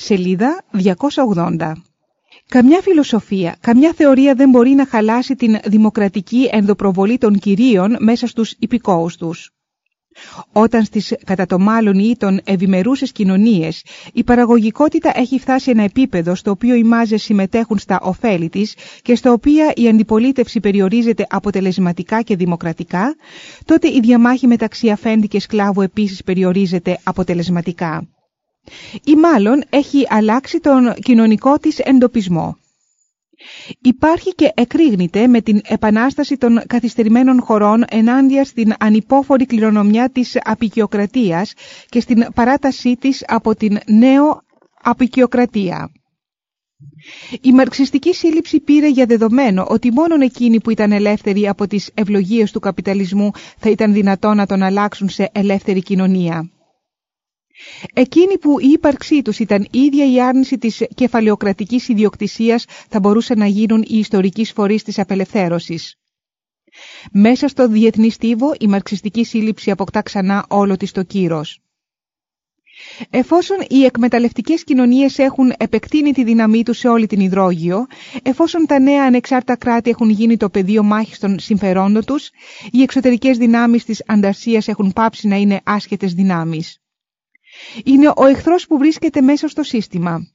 σελίδα 280. Καμιά φιλοσοφία, καμιά θεωρία δεν μπορεί να χαλάσει την δημοκρατική ενδοπροβολή των κυρίων μέσα στους υπηκόους τους. Όταν στις κατά το μάλλον ή των ευημερούσες κοινωνίες η παραγωγικότητα έχει φτάσει ένα επίπεδο στο οποίο οι μάζες συμμετέχουν στα ωφέλη της και στο οποίο η αντιπολίτευση περιορίζεται αποτελεσματικά και δημοκρατικά, τότε η διαμάχη μεταξύ αφέντη και σκλάβου επίσης περιορίζεται αποτελεσματικά. Ή μάλλον έχει αλλάξει τον κοινωνικό της εντοπισμό. Υπάρχει και εκρήγνεται με την επανάσταση των καθυστερημένων χωρών ενάντια στην ανυπόφορη κληρονομιά της απεικιοκρατίας και στην παράτασή της από την νέο απεικιοκρατία. Η μαρξιστική σύλληψη πήρε για δεδομένο ότι μόνο εκείνοι που ήταν ελεύθεροι από τις ευλογίες του καπιταλισμού θα ήταν δυνατόν να τον αλλάξουν σε ελεύθερη κοινωνία. Εκείνοι που η ύπαρξή τους ήταν ίδια η άρνηση της κεφαλαιοκρατικής ιδιοκτησίας θα μπορούσαν να γίνουν οι ιστορικοί φορείς της απελευθέρωσης. Μέσα στο διεθνή στίβο η μαρξιστική σύλληψη αποκτά ξανά όλο της το κύρος. Εφόσον οι εκμεταλλευτικές κοινωνίες έχουν επεκτείνει τη δύναμή τους σε όλη την υδρόγειο, εφόσον τα νέα ανεξάρτητα κράτη έχουν γίνει το πεδίο μάχης των συμφερόντων τους, οι εξωτερικές δυνάμεις της ανταρσίας έχουν πάψει να είναι άσχετες δυνάμεις. Είναι ο εχθρός που βρίσκεται μέσα στο σύστημα.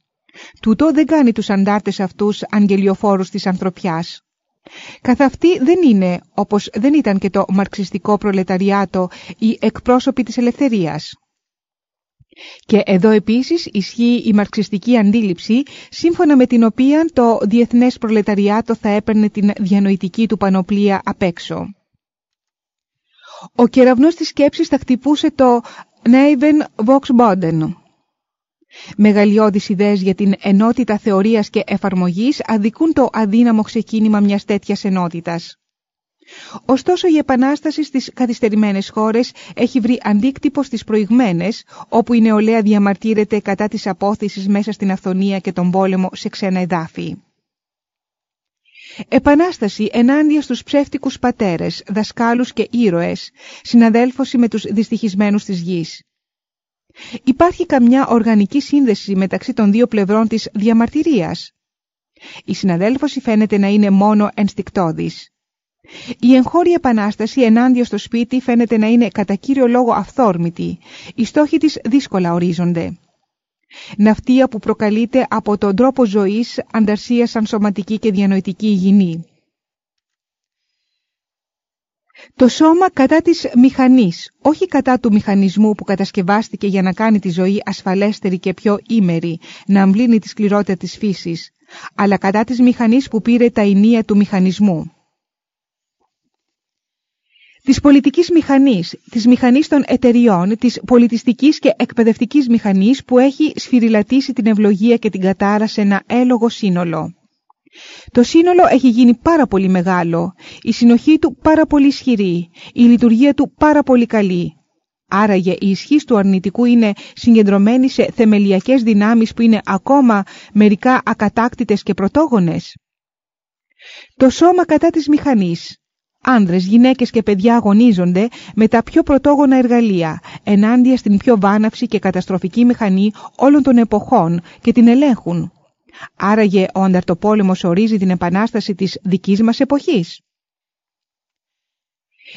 Τούτο δεν κάνει τους αντάρτες αυτούς αγγελιοφόρους της ανθρωπιάς. Καθ' αυτή δεν είναι, όπως δεν ήταν και το μαρξιστικό προλεταριάτο, οι εκπρόσωποι της ελευθερίας. Και εδώ επίσης ισχύει η μαρξιστική αντίληψη, σύμφωνα με την οποία το διεθνές προλεταριάτο θα έπαιρνε την διανοητική του πανοπλία απ' έξω. Ο κεραυνός της σκέψης θα χτυπούσε το Νέιβεν Βόξμπόντεν. Μεγαλειώδεις ιδέες για την ενότητα θεωρίας και εφαρμογής αδικούν το αδύναμο ξεκίνημα μιας τέτοιας ενότητας. Ωστόσο η επανάσταση στις καθυστερημένες χώρες έχει βρει αντίκτυπο στις προηγμένες, όπου η νεολαία διαμαρτύρεται κατά της απόθεσης μέσα στην αυθονία και τον πόλεμο σε ξένα εδάφη. Επανάσταση ενάντια στους ψεύτικους πατέρες, δασκάλους και ήρωες, συναδέλφωση με τους δυστυχισμένους της γης. Υπάρχει καμιά οργανική σύνδεση μεταξύ των δύο πλευρών της διαμαρτυρίας; Η συναδέλφωση φαίνεται να είναι μόνο ενστικτόδης. Η εγχώρια επανάσταση ενάντια στο σπίτι φαίνεται να είναι κατά κύριο λόγο αυθόρμητη. Οι στόχοι της δύσκολα ορίζονται. Ναυτία που προκαλείται από τον τρόπο ζωής, ανταρσίας σαν σωματική και διανοητική υγιεινή. Το σώμα κατά της μηχανής, όχι κατά του μηχανισμού που κατασκευάστηκε για να κάνει τη ζωή ασφαλέστερη και πιο ήμερη, να αμπλύνει τη σκληρότητα της φύσης, αλλά κατά της μηχανής που πήρε τα ενία του μηχανισμού της πολιτικής μηχανής, της μηχανής των εταιριών, της πολιτιστικής και εκπαιδευτικής μηχανής που έχει σφυριλατήσει την ευλογία και την κατάρα σε ένα έλογο σύνολο. Το σύνολο έχει γίνει πάρα πολύ μεγάλο, η συνοχή του πάρα πολύ ισχυρή, η λειτουργία του πάρα πολύ καλή. Άραγε η ισχύ του αρνητικού είναι συγκεντρωμένη σε θεμελιακές δυνάμεις που είναι ακόμα μερικά ακατάκτητες και πρωτόγονες. Το σώμα κατά της μηχανής, άνδρες, γυναίκες και παιδιά αγωνίζονται με τα πιο πρωτόγωνα εργαλεία ενάντια στην πιο βάναυση και καταστροφική μηχανή όλων των εποχών και την ελέγχουν. Άραγε ο ανταρτοπόλεμος ορίζει την επανάσταση της δικής μας εποχής.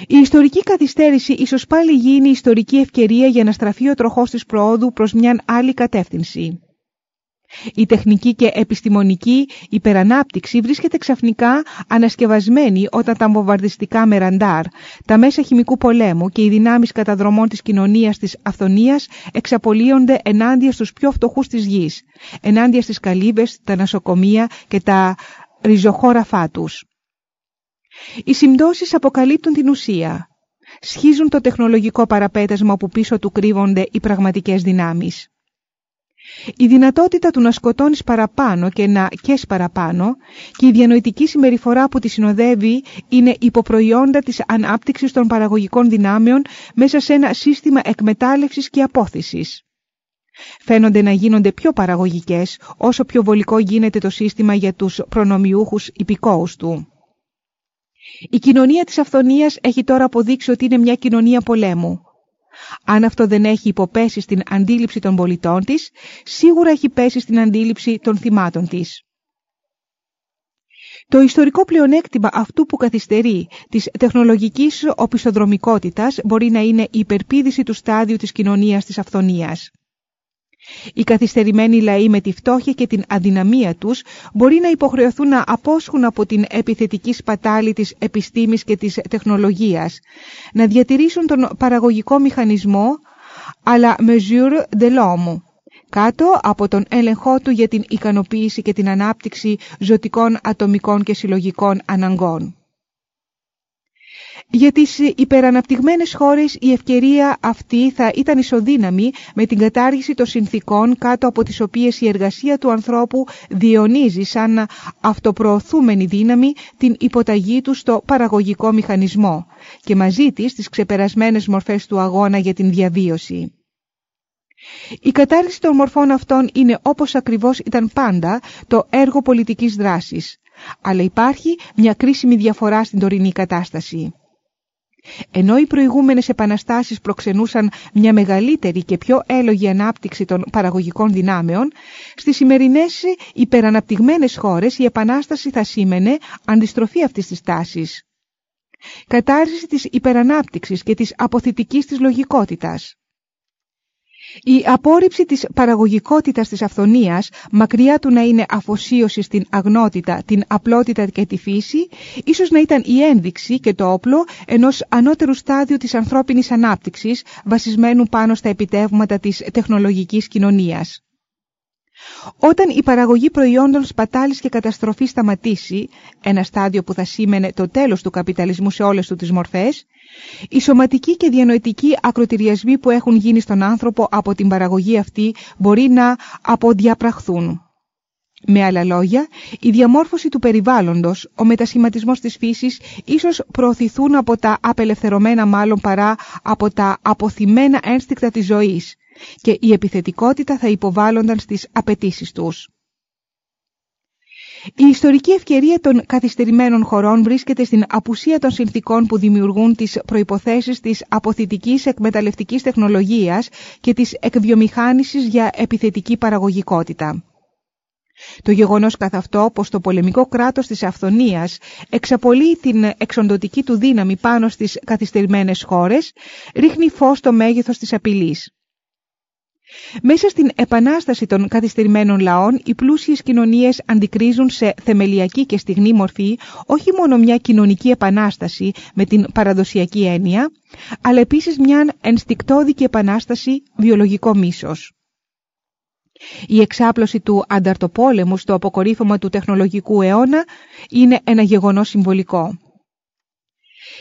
Η ιστορική καθυστέρηση ίσως πάλι γίνει ιστορική ευκαιρία για να στραφεί ο τροχός της προόδου προς μια άλλη κατεύθυνση. Η τεχνική και επιστημονική υπερανάπτυξη βρίσκεται ξαφνικά ανασκευασμένη όταν τα βομβαρδιστικά μεραντάρ, τα μέσα χημικού πολέμου και οι δυνάμεις καταδρομών της κοινωνίας της αυθονίας εξαπολύονται ενάντια στους πιο φτωχούς της γης, ενάντια στις καλύβες, τα νοσοκομεία και τα ριζοχώραφά τους. Οι συμπτώσεις αποκαλύπτουν την ουσία. Σχίζουν το τεχνολογικό παραπέτασμα που πίσω του κρύβονται οι πραγματικές δυνάμεις. Η δυνατότητα του να σκοτώνεις παραπάνω και να κες παραπάνω και η διανοητική συμπεριφορά που τη συνοδεύει είναι υποπροϊόντα της ανάπτυξης των παραγωγικών δυνάμεων μέσα σε ένα σύστημα εκμετάλλευσης και απόθεσης. Φαίνονται να γίνονται πιο παραγωγικές όσο πιο βολικό γίνεται το σύστημα για τους προνομιούχους υπηκόους του. Η κοινωνία της αυθονίας έχει τώρα αποδείξει ότι είναι μια κοινωνία πολέμου. Αν αυτό δεν έχει υποπέσει στην αντίληψη των πολιτών της, σίγουρα έχει πέσει στην αντίληψη των θυμάτων της. Το ιστορικό πλεονέκτημα αυτού που καθυστερεί της τεχνολογικής οπισθοδρομικότητας μπορεί να είναι η υπερπίδηση του στάδιου της κοινωνίας της αυθονίας. Οι καθυστερημένοι λαοί με τη φτώχεια και την αδυναμία τους μπορεί να υποχρεωθούν να απόσχουν από την επιθετική σπατάλη της επιστήμης και της τεχνολογίας, να διατηρήσουν τον παραγωγικό μηχανισμό αλλά mesure de l'homme, κάτω από τον έλεγχό του για την ικανοποίηση και την ανάπτυξη ζωτικών ατομικών και συλλογικών αναγκών. Για τις υπεραναπτυγμένες χώρες η ευκαιρία αυτή θα ήταν ισοδύναμη με την κατάργηση των συνθήκων κάτω από τις οποίες η εργασία του ανθρώπου διονύζει σαν αυτοπροωθούμενη δύναμη την υποταγή του στο παραγωγικό μηχανισμό και μαζί της τις ξεπερασμένες μορφές του αγώνα για την διαβίωση. Η κατάργηση των μορφών αυτών είναι όπως ακριβώς ήταν πάντα το έργο πολιτικής δράσης, αλλά υπάρχει μια κρίσιμη διαφορά στην τωρινή κατάσταση. Ενώ οι προηγούμενες επαναστάσεις προξενούσαν μια μεγαλύτερη και πιο έλογη ανάπτυξη των παραγωγικών δυνάμεων, στις σημερινές υπεραναπτυγμένες χώρες η επανάσταση θα σήμαινε αντιστροφή αυτής της τάσης. Κατάρριση της υπερανάπτυξης και της αποθητικής της λογικότητας. Η απόρριψη της παραγωγικότητας της αυθονίας, μακριά του να είναι αφοσίωση στην αγνότητα, την απλότητα και τη φύση, ίσως να ήταν η ένδειξη και το όπλο ενός ανώτερου στάδιου της ανθρώπινης ανάπτυξης, βασισμένου πάνω στα επιτεύγματα της τεχνολογικής κοινωνίας. Όταν η παραγωγή προϊόντων σπατάλης και καταστροφής σταματήσει, ένα στάδιο που θα σήμαινε το τέλος του καπιταλισμού σε όλες του τις μορφές, οι σωματικοί και διανοητικοί ακροτηριασμοί που έχουν γίνει στον άνθρωπο από την παραγωγή αυτή μπορεί να αποδιαπραχθούν. Με άλλα λόγια, η διαμόρφωση του περιβάλλοντος, ο μετασχηματισμός της φύσης ίσως προωθηθούν από τα απελευθερωμένα μάλλον παρά από τα αποθυμένα ένστικτα της ζωής και η επιθετικότητα θα υποβάλλονταν στις απαιτήσεις τους. Η ιστορική ευκαιρία των καθυστερημένων χωρών βρίσκεται στην απουσία των συνθήκων που δημιουργούν τις προϋποθέσεις της αποθητικής εκμεταλλευτικής τεχνολογίας και της εκβιομηχάνησης για επιθετική παραγωγικότητα. Το γεγονός καθ' αυτό πως το πολεμικό κράτος της αυθονίας εξαπολύει την εξοντοτική του δύναμη πάνω στις καθυστερημένες χώρες, ρίχνει φως στο μέγεθος της απειλής. Μέσα στην επανάσταση των καθυστερημένων λαών, οι πλούσιες κοινωνίες αντικρίζουν σε θεμελιακή και στιγνή μορφή όχι μόνο μια κοινωνική επανάσταση με την παραδοσιακή έννοια, αλλά επίσης μια ενστικτόδικη επανάσταση βιολογικό μίσος. Η εξάπλωση του ανταρτοπόλεμου στο αποκορύφωμα του τεχνολογικού αιώνα είναι ένα γεγονός συμβολικό.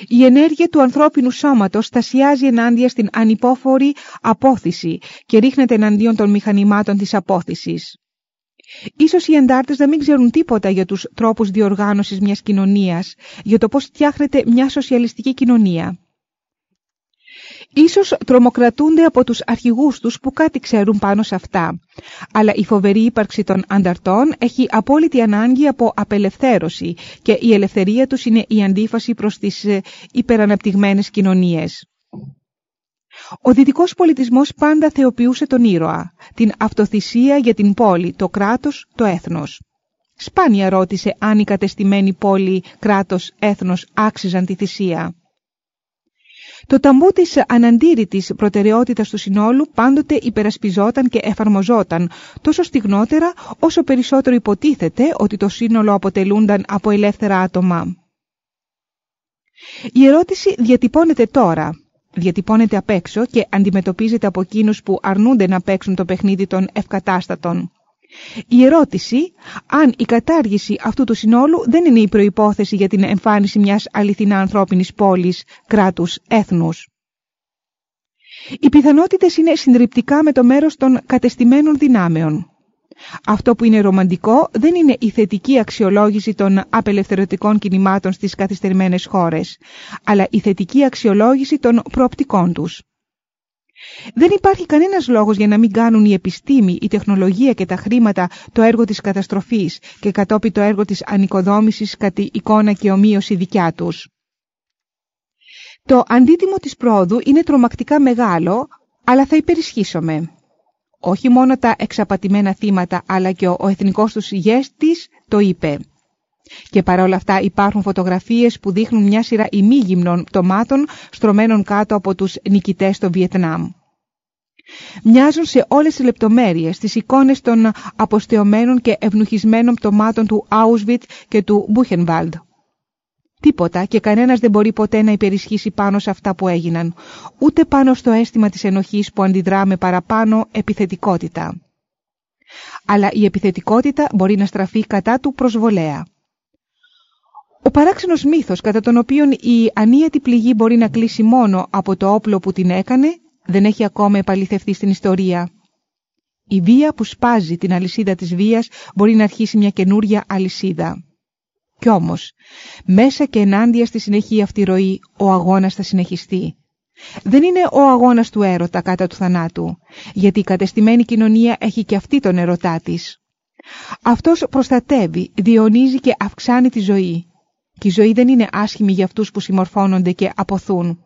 Η ενέργεια του ανθρώπινου σώματος στασιάζει ενάντια στην ανυπόφορη απόθυση και ρίχνεται εναντίον των μηχανημάτων της απόθυσης. Ίσως οι εντάρτες να μην ξέρουν τίποτα για τους τρόπους διοργάνωσης μιας κοινωνίας, για το πώς φτιάχνεται μια σοσιαλιστική κοινωνία. Ίσως τρομοκρατούνται από τους αρχηγούς τους που κάτι ξέρουν πάνω σε αυτά. Αλλά η φοβερή ύπαρξη των ανταρτών έχει απόλυτη ανάγκη από απελευθέρωση και η ελευθερία τους είναι η αντίφαση προς τις ε, υπεραναπτυγμένες κοινωνίες. Ο δυτικός πολιτισμός πάντα θεοποιούσε τον ήρωα, την αυτοθυσία για την πόλη, το κράτος, το έθνος. Σπάνια ρώτησε αν η κατεστημένη πόλη, κράτος, έθνος άξιζαν τη θυσία. Το ταμπού της αναντήρητης προτεραιότητας του συνόλου πάντοτε υπερασπιζόταν και εφαρμοζόταν τόσο στιγνότερα όσο περισσότερο υποτίθεται ότι το σύνολο αποτελούνταν από ελεύθερα άτομα. Η ερώτηση διατυπώνεται τώρα, διατυπώνεται απ' έξω και αντιμετωπίζεται από εκείνους που αρνούνται να παίξουν το παιχνίδι των ευκατάστατων. Η ερώτηση αν η κατάργηση αυτού του συνόλου δεν είναι η προϋπόθεση για την εμφάνιση μιας αληθινά ανθρώπινης πόλης, κράτους, έθνους. Οι πιθανότητες είναι συντριπτικά με το μέρος των κατεστημένων δυνάμεων. Αυτό που είναι ρομαντικό δεν είναι η θετική αξιολόγηση των απελευθερωτικών κινημάτων στις καθυστερημένες χώρες, αλλά η θετική αξιολόγηση των προοπτικών τους. Δεν υπάρχει κανένας λόγος για να μην κάνουν η επιστήμη, η τεχνολογία και τα χρήματα το έργο της καταστροφής και κατόπιν το έργο της ανοικοδόμησης κατ' εικόνα και ομοίωση δικιά τους. Το αντίτιμο της πρόοδου είναι τρομακτικά μεγάλο, αλλά θα υπερισχύσουμε. Όχι μόνο τα εξαπατημένα θύματα, αλλά και ο, εθνικός τους ηγέστης το είπε. Και παρόλα αυτά υπάρχουν φωτογραφίες που δείχνουν μια σειρά ημίγυμνων πτωμάτων στρωμένων κάτω από τους νικητές στο Βιετνάμ. Μοιάζουν σε όλες τις λεπτομέρειες τις εικόνες των αποστεωμένων και ευνουχισμένων πτωμάτων του Auschwitz και του Μπούχενβάλντ. Τίποτα και κανένας δεν μπορεί ποτέ να υπερισχύσει πάνω σε αυτά που έγιναν, ούτε πάνω στο αίσθημα της ενοχής που αντιδρά με παραπάνω επιθετικότητα. Αλλά η επιθετικότητα μπορεί να στραφεί κατά του προσβολέα. Ο παράξενος μύθος κατά τον οποίο η ανίατη πληγή μπορεί να κλείσει μόνο από το όπλο που την έκανε δεν έχει ακόμα επαληθευτεί στην ιστορία. Η βία που σπάζει την αλυσίδα της βίας μπορεί να αρχίσει μια καινούρια αλυσίδα. Κι όμως, μέσα και ενάντια στη συνεχή αυτή ροή, ο αγώνας θα συνεχιστεί. Δεν είναι ο αγώνας του έρωτα κατά του θανάτου, γιατί η κατεστημένη κοινωνία έχει και αυτή τον ερωτά της. Αυτός προστατεύει, διονύζει και αυξάνει τη ζωή. Και η ζωή δεν είναι άσχημη για αυτούς που συμμορφώνονται και αποθούν.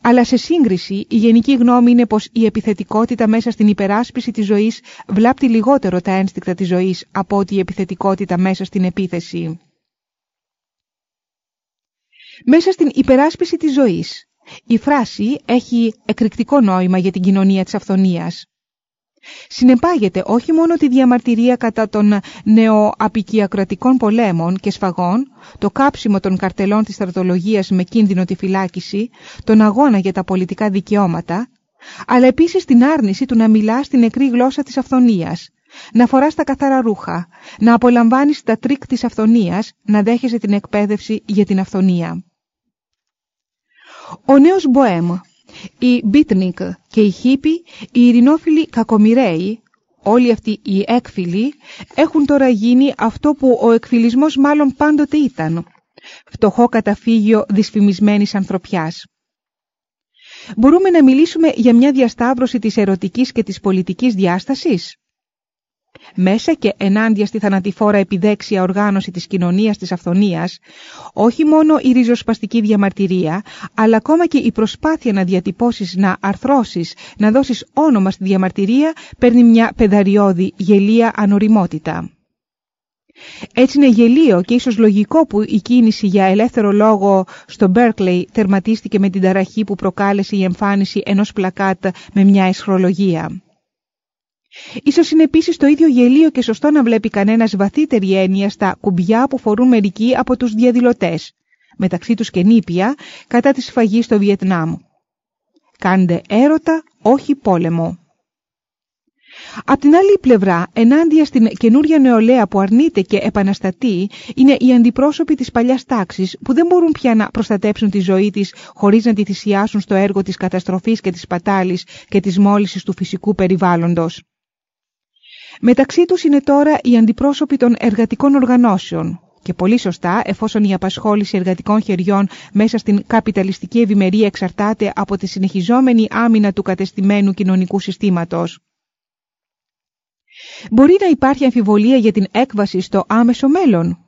Αλλά σε σύγκριση η γενική γνώμη είναι πως η επιθετικότητα μέσα στην υπεράσπιση της ζωής βλάπτει λιγότερο τα ένστικτα της ζωής από ότι η επιθετικότητα μέσα στην επίθεση. Μέσα στην υπεράσπιση της ζωής η φράση έχει εκρηκτικό νόημα για την κοινωνία της αυθονίας. Συνεπάγεται όχι μόνο τη διαμαρτυρία κατά των νεοαπικιακρατικών πολέμων και σφαγών, το κάψιμο των καρτελών της στρατολογίας με κίνδυνο τη φυλάκιση, τον αγώνα για τα πολιτικά δικαιώματα, αλλά επίσης την άρνηση του να μιλά στην νεκρή γλώσσα της αφθονίας, να φοράς τα καθαρά ρούχα, να απολαμβάνεις τα τρικ της αφθονίας, να δέχεσαι την εκπαίδευση για την αφθονία. Ο νέος Μποέμ οι Μπίτνικ και οι Χίπι, οι ειρηνόφιλοι κακομοιραίοι, όλοι αυτοί οι έκφυλοι, έχουν τώρα γίνει αυτό που ο εκφυλισμός μάλλον πάντοτε ήταν. Φτωχό καταφύγιο δυσφημισμένης ανθρωπιάς. Μπορούμε να μιλήσουμε για μια διασταύρωση της ερωτικής και της πολιτικής διάστασης; Μέσα και ενάντια στη θανατηφόρα επιδέξια οργάνωση της κοινωνίας της αυθονίας, όχι μόνο η ριζοσπαστική διαμαρτυρία, αλλά ακόμα και η προσπάθεια να διατυπώσεις, να αρθρώσεις, να δώσεις όνομα στη διαμαρτυρία, παίρνει μια πεδαριώδη, γελία ανοριμότητα. Έτσι είναι γελίο και ίσως λογικό που η κίνηση για ελεύθερο λόγο στο Μπέρκλεϊ τερματίστηκε με την ταραχή που προκάλεσε η εμφάνιση ενός πλακάτ με μια εσχρολογία. Ίσως είναι επίσης το ίδιο γελίο και σωστό να βλέπει κανένας βαθύτερη έννοια στα κουμπιά που φορούν μερικοί από τους διαδηλωτές, μεταξύ τους και νήπια, κατά τη σφαγή στο Βιετνάμ. Κάντε έρωτα, όχι πόλεμο. Απ' την άλλη πλευρά, ενάντια στην καινούρια νεολαία που αρνείται και επαναστατεί, είναι οι αντιπρόσωποι της παλιάς τάξης που δεν μπορούν πια να προστατέψουν τη ζωή της χωρίς να τη θυσιάσουν στο έργο της καταστροφής και της πατάλης και της μόλυσης του φυσικού περιβάλλοντος. Μεταξύ τους είναι τώρα οι αντιπρόσωποι των εργατικών οργανώσεων και πολύ σωστά εφόσον η απασχόληση εργατικών χεριών μέσα στην καπιταλιστική ευημερία εξαρτάται από τη συνεχιζόμενη άμυνα του κατεστημένου κοινωνικού συστήματος. Μπορεί να υπάρχει αμφιβολία για την έκβαση στο άμεσο μέλλον.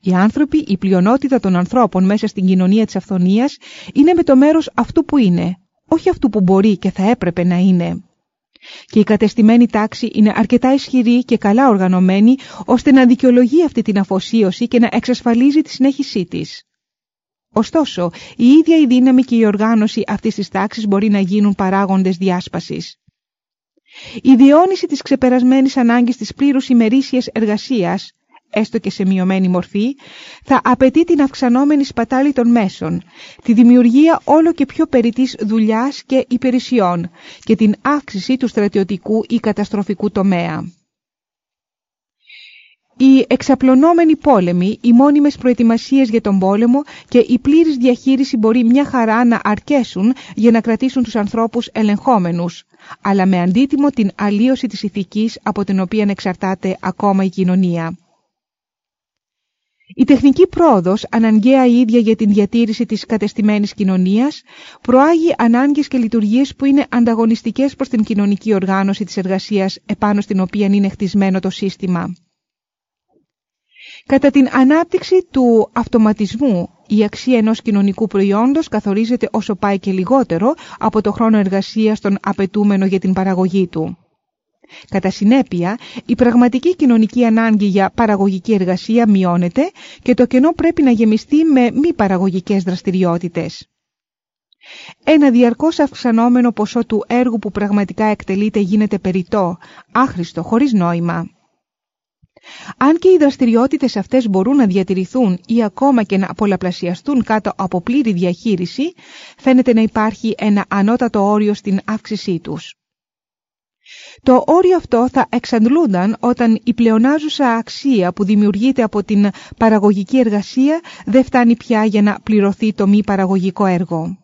Οι άνθρωποι, η πλειονότητα των ανθρώπων μέσα στην κοινωνία της αυθονίας είναι με το μέρος αυτού που είναι, όχι αυτού που μπορεί και θα έπρεπε να είναι και η κατεστημένη τάξη είναι αρκετά ισχυρή και καλά οργανωμένη ώστε να δικαιολογεί αυτή την αφοσίωση και να εξασφαλίζει τη συνέχισή της. Ωστόσο, η ίδια η δύναμη και η οργάνωση αυτής της τάξης μπορεί να γίνουν παράγοντες διάσπασης. Η διόνυση της ξεπερασμένης ανάγκης της πλήρους ημερήσιας εργασίας έστω και σε μειωμένη μορφή, θα απαιτεί την αυξανόμενη σπατάλη των μέσων, τη δημιουργία όλο και πιο περιττής δουλειάς και υπηρεσιών και την αύξηση του στρατιωτικού ή καταστροφικού τομέα. Οι εξαπλωνόμενοι πόλεμοι, οι μόνιμες προετοιμασίες για τον πόλεμο και η πλήρης διαχείριση μπορεί μια χαρά να αρκέσουν για να κρατήσουν τους ανθρώπους ελεγχόμενους, αλλά με αντίτιμο την αλλίωση της ηθικής από την οποία εξαρτάται ακόμα η κοινωνία. Η τεχνική πρόοδος, αναγκαία η ίδια για την διατήρηση της κατεστημένης κοινωνίας, προάγει ανάγκες και λειτουργίες που είναι ανταγωνιστικές προς την κοινωνική οργάνωση της εργασίας επάνω στην οποία είναι χτισμένο το σύστημα. Κατά την ανάπτυξη του αυτοματισμού, η αξία ενός κοινωνικού προϊόντος καθορίζεται όσο πάει και λιγότερο από το χρόνο εργασίας των απαιτούμενο για την παραγωγή του. Κατά συνέπεια, η πραγματική κοινωνική ανάγκη για παραγωγική εργασία μειώνεται και το κενό πρέπει να γεμιστεί με μη παραγωγικές δραστηριότητες. Ένα διαρκώς αυξανόμενο ποσό του έργου που πραγματικά εκτελείται γίνεται περιττό, άχρηστο, χωρίς νόημα. Αν και οι δραστηριότητες αυτές μπορούν να διατηρηθούν ή ακόμα και να πολλαπλασιαστούν κάτω από πλήρη διαχείριση, φαίνεται να υπάρχει ένα ανώτατο όριο στην αύξησή τους. Το όριο αυτό θα εξαντλούνταν όταν η πλεονάζουσα αξία που δημιουργείται από την παραγωγική εργασία δεν φτάνει πια για να πληρωθεί το μη παραγωγικό έργο.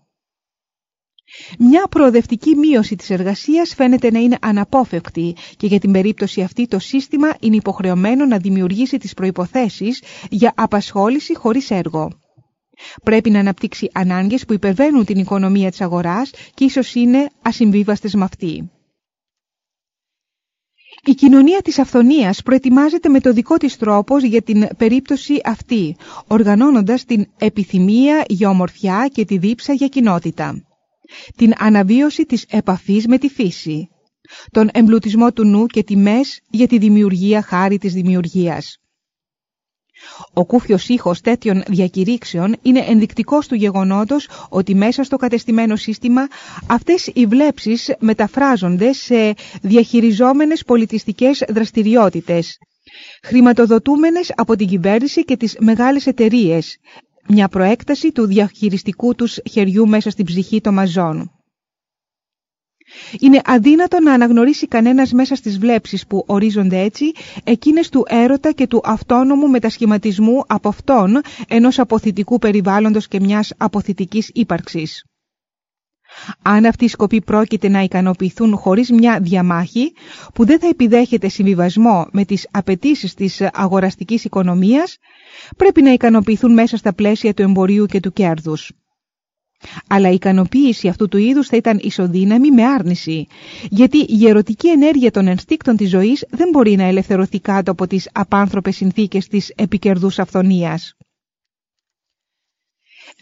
Μια προοδευτική μείωση της εργασίας φαίνεται να είναι αναπόφευκτη και για την περίπτωση αυτή το σύστημα είναι υποχρεωμένο να δημιουργήσει τις προϋποθέσεις για απασχόληση χωρίς έργο. Πρέπει να αναπτύξει ανάγκες που υπερβαίνουν την οικονομία της αγοράς και ίσως είναι ασυμβίβαστες με αυτή. Η κοινωνία της αυθονίας προετοιμάζεται με το δικό της τρόπος για την περίπτωση αυτή, οργανώνοντας την επιθυμία για ομορφιά και τη δίψα για κοινότητα την αναβίωση της επαφής με τη φύση, τον εμπλουτισμό του νου και τιμές για τη δημιουργία χάρη της δημιουργίας. Ο κούφιος ήχος τέτοιων διακηρύξεων είναι ενδεικτικός του γεγονότος ότι μέσα στο κατεστημένο σύστημα αυτές οι βλέψεις μεταφράζονται σε διαχειριζόμενες πολιτιστικές δραστηριότητες, χρηματοδοτούμενες από την κυβέρνηση και τις μεγάλες εταιρείες, μια προέκταση του διαχειριστικού τους χεριού μέσα στην ψυχή των μαζών. Είναι αδύνατο να αναγνωρίσει κανένας μέσα στις βλέψεις που ορίζονται έτσι εκείνες του έρωτα και του αυτόνομου μετασχηματισμού από αυτόν ενός αποθητικού περιβάλλοντος και μιας αποθητικής ύπαρξης. Αν αυτοί οι σκοποί πρόκειται να ικανοποιηθούν χωρίς μια διαμάχη που δεν θα επιδέχεται συμβιβασμό με τις απαιτήσεις της αγοραστικής οικονομίας, πρέπει να ικανοποιηθούν μέσα στα πλαίσια του εμπορίου και του κέρδους. Αλλά η ικανοποίηση αυτού του είδους θα ήταν ισοδύναμη με άρνηση, γιατί η ερωτική ενέργεια των ενστίκτων της ζωής δεν μπορεί να ελευθερωθεί κάτω από τις απάνθρωπες συνθήκες της επικερδούς αυθονίας.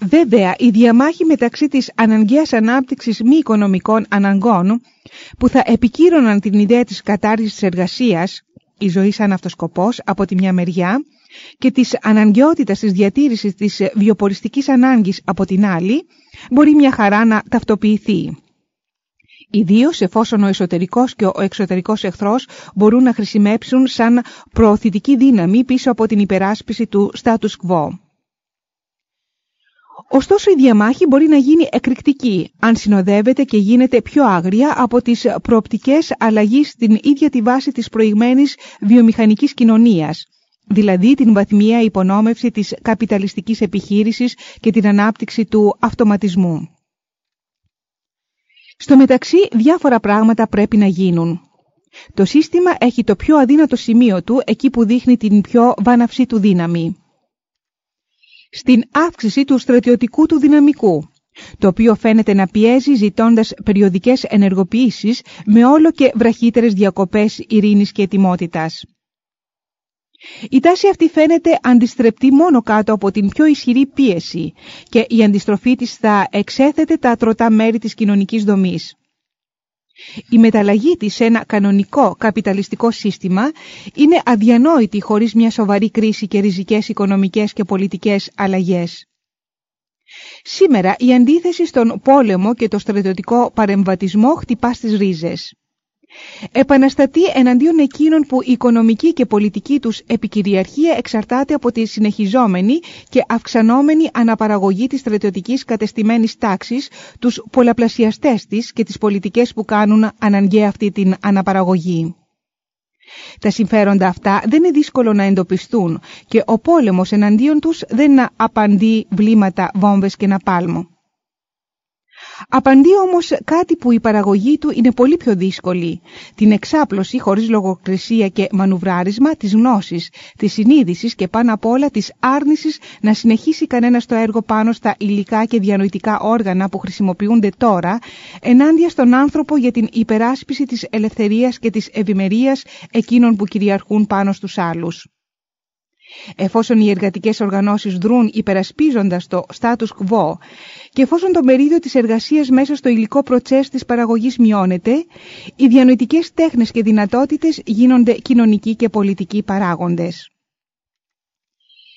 Βέβαια, η διαμάχη μεταξύ της αναγκαίας ανάπτυξης μη οικονομικών αναγκών που θα επικύρωναν την ιδέα της κατάργησης εργασίας, η ζωή σαν αυτοσκοπός από τη μια μεριά, και της αναγκαιότητας της διατήρησης της βιοποριστικής ανάγκης από την άλλη, μπορεί μια χαρά να ταυτοποιηθεί. Ιδίως εφόσον ο εσωτερικός και ο εξωτερικός εχθρός μπορούν να χρησιμεύσουν σαν προωθητική δύναμη πίσω από την υπεράσπιση του status quo. Ωστόσο η διαμάχη μπορεί να γίνει εκρηκτική αν συνοδεύεται και γίνεται πιο άγρια από τις προοπτικές αλλαγής στην ίδια τη βάση της προηγμένης βιομηχανικής κοινωνίας, δηλαδή την βαθμία υπονόμευση της καπιταλιστικής επιχείρησης και την ανάπτυξη του αυτοματισμού. Στο μεταξύ διάφορα πράγματα πρέπει να γίνουν. Το σύστημα έχει το πιο αδύνατο σημείο του εκεί που δείχνει την πιο βάναυσή του δύναμη στην αύξηση του στρατιωτικού του δυναμικού, το οποίο φαίνεται να πιέζει ζητώντας περιοδικές ενεργοποιήσεις με όλο και βραχύτερες διακοπές ειρήνης και ετοιμότητας. Η τάση αυτή φαίνεται αντιστρεπτή μόνο κάτω από την πιο ισχυρή πίεση και η αντιστροφή της θα εξέθετε τα τροτά μέρη της κοινωνικής δομής. Η μεταλλαγή της σε ένα κανονικό καπιταλιστικό σύστημα είναι αδιανόητη χωρίς μια σοβαρή κρίση και ριζικές οικονομικές και πολιτικές αλλαγές. Σήμερα η αντίθεση στον πόλεμο και το στρατιωτικό παρεμβατισμό χτυπά στις ρίζες επαναστατεί εναντίον εκείνων που η οικονομική και πολιτική τους επικυριαρχία εξαρτάται από τη συνεχιζόμενη και αυξανόμενη αναπαραγωγή της στρατιωτικής κατεστημένης τάξης, τους πολλαπλασιαστές της και τις πολιτικές που κάνουν αναγκαία αυτή την αναπαραγωγή. Τα συμφέροντα αυτά δεν είναι δύσκολο να εντοπιστούν και ο πόλεμος εναντίον τους δεν απαντεί βλήματα, βόμβες και ναπάλμο. Απαντεί όμως κάτι που η παραγωγή του είναι πολύ πιο δύσκολη. Την εξάπλωση χωρίς λογοκρισία και μανουβράρισμα της γνώσης, της συνείδησης και πάνω απ' όλα της άρνησης να συνεχίσει κανένας το έργο πάνω στα υλικά και διανοητικά όργανα που χρησιμοποιούνται τώρα ενάντια στον άνθρωπο για την υπεράσπιση της ελευθερίας και της ευημερίας εκείνων που κυριαρχούν πάνω στους άλλους. Εφόσον οι εργατικές οργανώσεις δρούν υπερασπίζοντας το status quo και εφόσον το μερίδιο της εργασίας μέσα στο υλικό προτσές της παραγωγής μειώνεται, οι διανοητικές τέχνες και δυνατότητες γίνονται κοινωνικοί και πολιτικοί παράγοντες.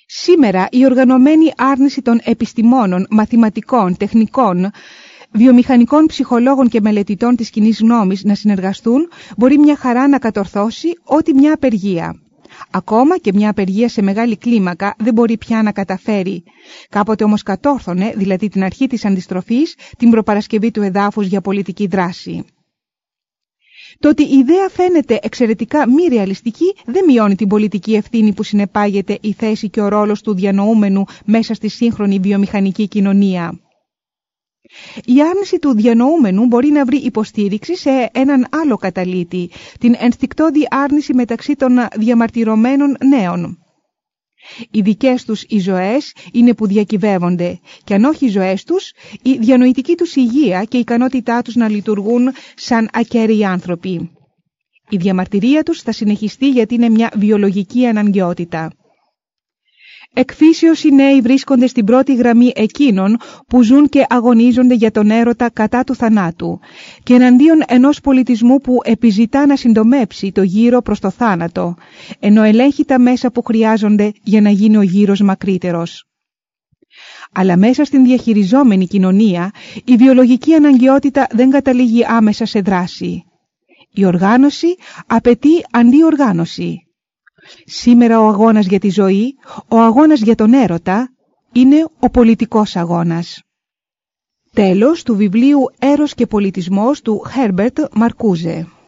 Σήμερα η οργανωμένη άρνηση των επιστημόνων, μαθηματικών, τεχνικών, βιομηχανικών ψυχολόγων και μελετητών της κοινής γνώμης να συνεργαστούν μπορεί μια χαρά να κατορθώσει ό,τι μια απεργία. Ακόμα και μια απεργία σε μεγάλη κλίμακα δεν μπορεί πια να καταφέρει. Κάποτε όμως κατόρθωνε, δηλαδή την αρχή της αντιστροφής, την προπαρασκευή του εδάφους για πολιτική δράση. Το ότι η ιδέα φαίνεται εξαιρετικά μη ρεαλιστική δεν μειώνει την πολιτική ευθύνη που συνεπάγεται η θέση και ο ρόλος του διανοούμενου μέσα στη σύγχρονη βιομηχανική κοινωνία. Η άρνηση του διανοούμενου μπορεί να βρει υποστήριξη σε έναν άλλο καταλήτη, την ενστικτόδη άρνηση μεταξύ των διαμαρτυρωμένων νέων. Οι δικές τους οι ζωές είναι που διακυβεύονται και αν όχι οι ζωές τους, η διανοητική τους υγεία και η ικανότητά τους να λειτουργούν σαν ακέραιοι άνθρωποι. Η διαμαρτυρία τους θα συνεχιστεί γιατί είναι μια βιολογική αναγκαιότητα. Εκφύσεως οι νέοι βρίσκονται στην πρώτη γραμμή εκείνων που ζουν και αγωνίζονται για τον έρωτα κατά του θανάτου και εναντίον ενός πολιτισμού που επιζητά να συντομέψει το γύρο προς το θάνατο, ενώ ελέγχει τα μέσα που χρειάζονται για να γίνει ο γύρος μακρύτερος. Αλλά μέσα στην διαχειριζόμενη κοινωνία η βιολογική αναγκαιότητα δεν καταλήγει άμεσα σε δράση. Η οργάνωση απαιτεί αντιοργάνωση. Σήμερα ο αγώνας για τη ζωή, ο αγώνας για τον έρωτα, είναι ο πολιτικός αγώνας. Τέλος του βιβλίου «Έρος και πολιτισμός» του Herbert Marcuse.